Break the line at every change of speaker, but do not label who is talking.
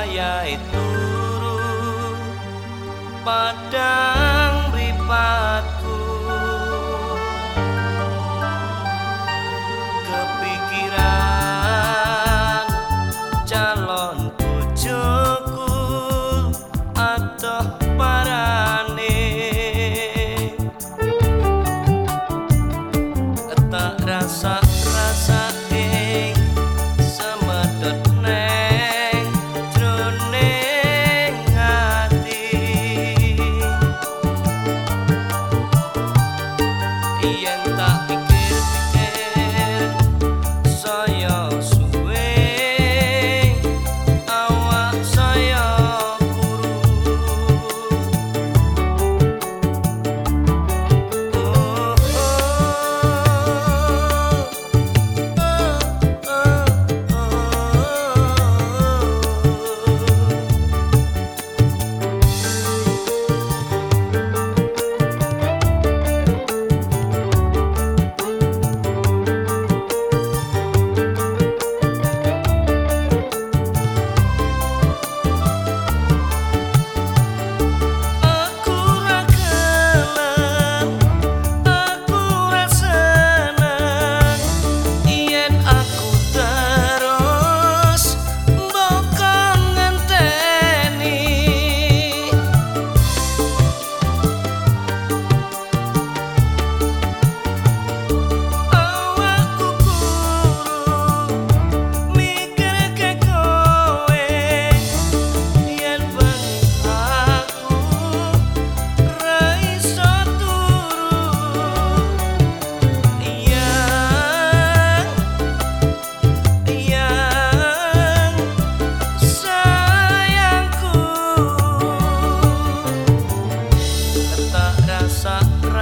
wayai turu padang ripatku kepikiran calon bojoku atau parane? Tak rasa